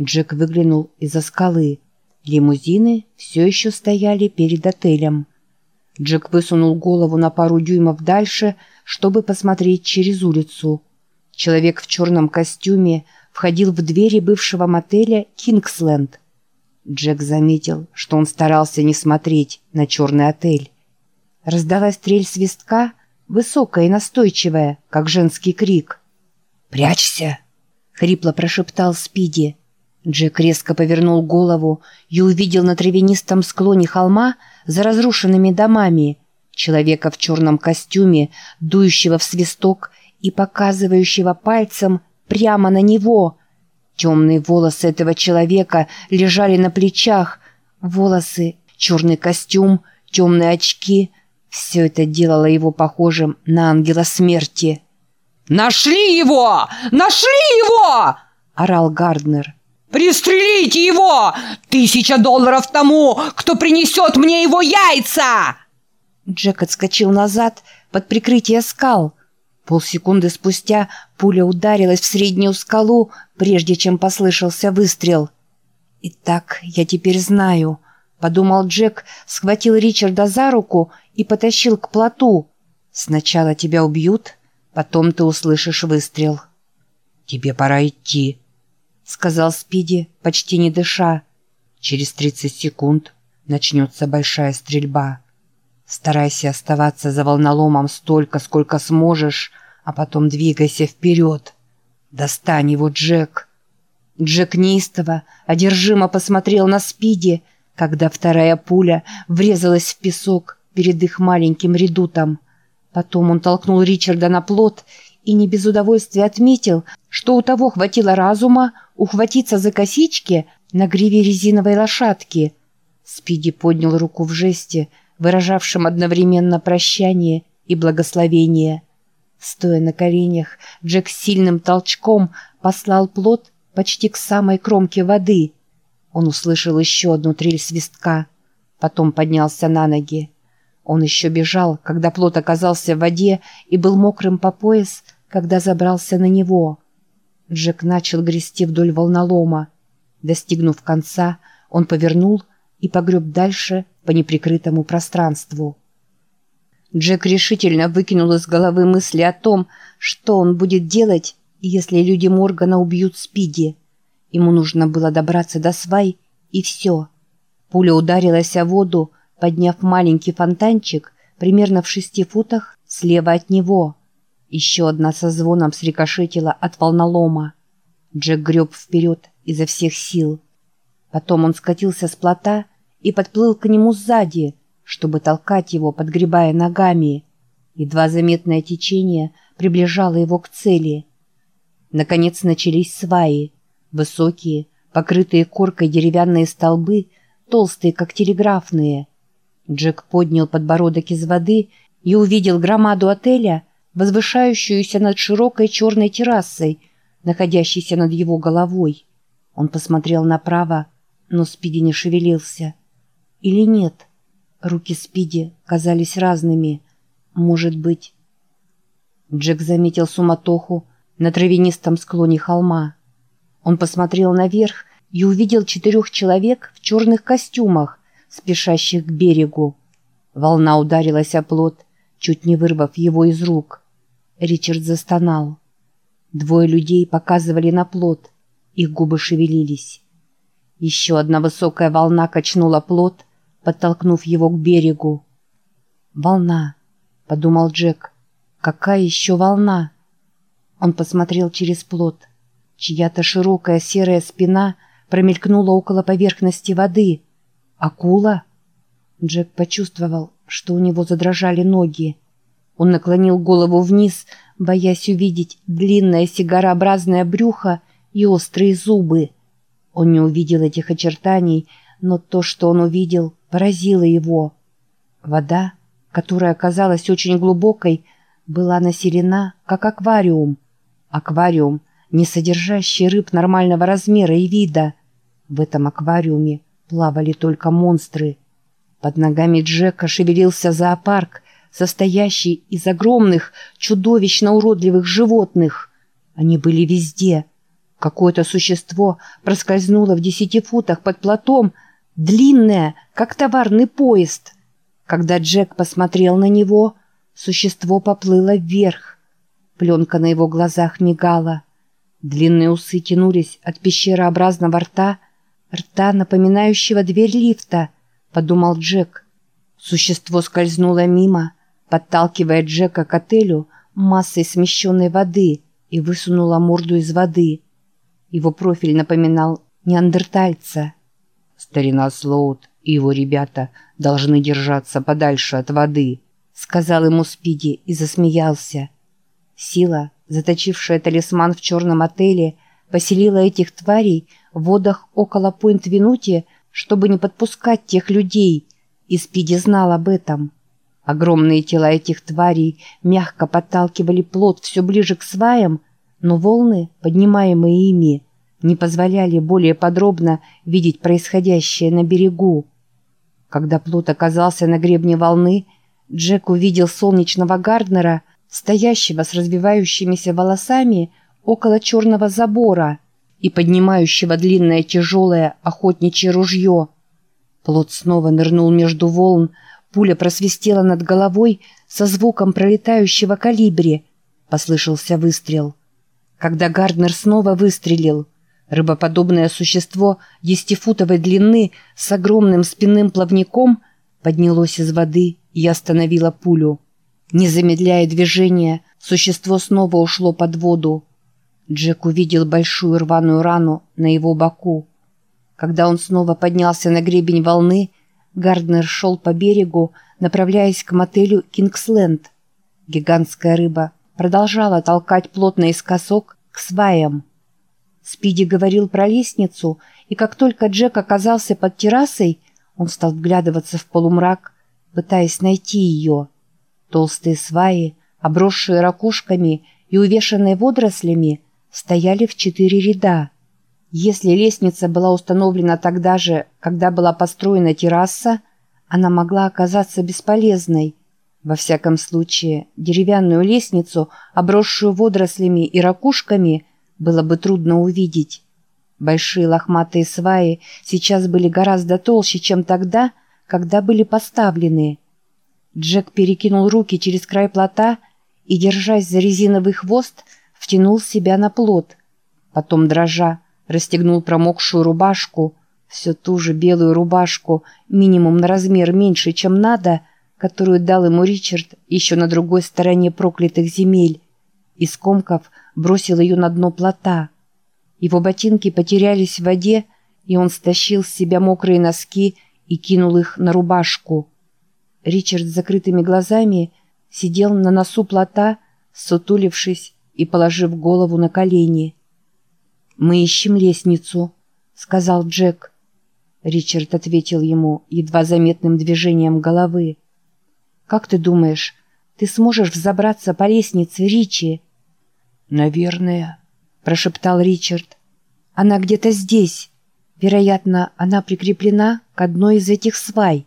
Джек выглянул из-за скалы. Лимузины все еще стояли перед отелем. Джек высунул голову на пару дюймов дальше, чтобы посмотреть через улицу. Человек в черном костюме входил в двери бывшего мотеля «Кингсленд». Джек заметил, что он старался не смотреть на черный отель. Раздалась стрель свистка, высокая и настойчивая, как женский крик. «Прячься!» — хрипло прошептал Спиди. Джек резко повернул голову и увидел на травянистом склоне холма за разрушенными домами человека в черном костюме, дующего в свисток и показывающего пальцем прямо на него. Темные волосы этого человека лежали на плечах. Волосы, черный костюм, темные очки — все это делало его похожим на ангела смерти. «Нашли его! Нашли его!» — орал Гарднер. «Пристрелите его! Тысяча долларов тому, кто принесет мне его яйца!» Джек отскочил назад под прикрытие скал. Полсекунды спустя пуля ударилась в среднюю скалу, прежде чем послышался выстрел. «Итак, я теперь знаю», — подумал Джек, схватил Ричарда за руку и потащил к плоту. «Сначала тебя убьют, потом ты услышишь выстрел». «Тебе пора идти», — сказал Спиди, почти не дыша. «Через тридцать секунд начнется большая стрельба». Старайся оставаться за волноломом столько, сколько сможешь, а потом двигайся вперед. Достань его, Джек. Джек неистово, одержимо посмотрел на Спиди, когда вторая пуля врезалась в песок перед их маленьким редутом. Потом он толкнул Ричарда на плот и не без удовольствия отметил, что у того хватило разума ухватиться за косички на гриве резиновой лошадки. Спиди поднял руку в жесте — выражавшим одновременно прощание и благословение. Стоя на коленях, Джек сильным толчком послал плод почти к самой кромке воды. Он услышал еще одну трель свистка, потом поднялся на ноги. Он еще бежал, когда плод оказался в воде и был мокрым по пояс, когда забрался на него. Джек начал грести вдоль волнолома. Достигнув конца, он повернул и погреб дальше по неприкрытому пространству. Джек решительно выкинул из головы мысли о том, что он будет делать, если люди Моргана убьют Спиди. Ему нужно было добраться до свай, и все. Пуля ударилась о воду, подняв маленький фонтанчик примерно в шести футах слева от него. Еще одна со звоном срикошетила от волнолома. Джек греб вперед изо всех сил. Потом он скатился с плота и подплыл к нему сзади, чтобы толкать его, подгребая ногами. Едва заметное течение приближало его к цели. Наконец начались сваи. Высокие, покрытые коркой деревянные столбы, толстые, как телеграфные. Джек поднял подбородок из воды и увидел громаду отеля, возвышающуюся над широкой черной террасой, находящейся над его головой. Он посмотрел направо, но Спиди не шевелился. Или нет? Руки Спиди казались разными. Может быть... Джек заметил суматоху на травянистом склоне холма. Он посмотрел наверх и увидел четырех человек в черных костюмах, спешащих к берегу. Волна ударилась о плот, чуть не вырвав его из рук. Ричард застонал. Двое людей показывали на плот. Их губы шевелились. Еще одна высокая волна качнула плот, подтолкнув его к берегу. «Волна», — подумал Джек. «Какая еще волна?» Он посмотрел через плот. Чья-то широкая серая спина промелькнула около поверхности воды. «Акула?» Джек почувствовал, что у него задрожали ноги. Он наклонил голову вниз, боясь увидеть длинное сигарообразное брюхо и острые зубы. Он не увидел этих очертаний, но то, что он увидел, поразило его. Вода, которая оказалась очень глубокой, была населена, как аквариум. Аквариум, не содержащий рыб нормального размера и вида. В этом аквариуме плавали только монстры. Под ногами Джека шевелился зоопарк, состоящий из огромных, чудовищно уродливых животных. Они были везде — Какое-то существо проскользнуло в десяти футах под платом, длинное, как товарный поезд. Когда Джек посмотрел на него, существо поплыло вверх. Пленка на его глазах мигала. Длинные усы тянулись от пещерообразного рта, рта, напоминающего дверь лифта, подумал Джек. Существо скользнуло мимо, подталкивая Джека к отелю массой смещенной воды и высунуло морду из воды. Его профиль напоминал неандертальца. «Старина Слоут и его ребята должны держаться подальше от воды», сказал ему Спиди и засмеялся. Сила, заточившая талисман в черном отеле, поселила этих тварей в водах около Пойнт-Винути, чтобы не подпускать тех людей, и Спиди знал об этом. Огромные тела этих тварей мягко подталкивали плод все ближе к сваям, но волны, поднимаемые ими, не позволяли более подробно видеть происходящее на берегу. Когда плод оказался на гребне волны, Джек увидел солнечного Гарднера, стоящего с развивающимися волосами около черного забора и поднимающего длинное тяжелое охотничье ружье. Плод снова нырнул между волн, пуля просвистела над головой со звуком пролетающего калибри. Послышался выстрел. Когда Гарднер снова выстрелил, рыбоподобное существо десятифутовой длины с огромным спинным плавником поднялось из воды и остановило пулю. Не замедляя движения, существо снова ушло под воду. Джек увидел большую рваную рану на его боку. Когда он снова поднялся на гребень волны, Гарднер шел по берегу, направляясь к мотелю «Кингсленд». Гигантская рыба продолжала толкать плотный искосок к сваям. Спиди говорил про лестницу, и как только Джек оказался под террасой, он стал вглядываться в полумрак, пытаясь найти ее. Толстые сваи, обросшие ракушками и увешанные водорослями, стояли в четыре ряда. Если лестница была установлена тогда же, когда была построена терраса, она могла оказаться бесполезной. Во всяком случае, деревянную лестницу, обросшую водорослями и ракушками, было бы трудно увидеть. Большие лохматые сваи сейчас были гораздо толще, чем тогда, когда были поставлены. Джек перекинул руки через край плота и, держась за резиновый хвост, втянул себя на плот. Потом, дрожа, расстегнул промокшую рубашку, всю ту же белую рубашку, минимум на размер меньше, чем надо, которую дал ему Ричард еще на другой стороне проклятых земель, и скомков бросил ее на дно плота. Его ботинки потерялись в воде, и он стащил с себя мокрые носки и кинул их на рубашку. Ричард с закрытыми глазами сидел на носу плота, сутулившись и положив голову на колени. «Мы ищем лестницу», — сказал Джек. Ричард ответил ему едва заметным движением головы. «Как ты думаешь, ты сможешь взобраться по лестнице, Ричи?» «Наверное», — прошептал Ричард. «Она где-то здесь. Вероятно, она прикреплена к одной из этих свай».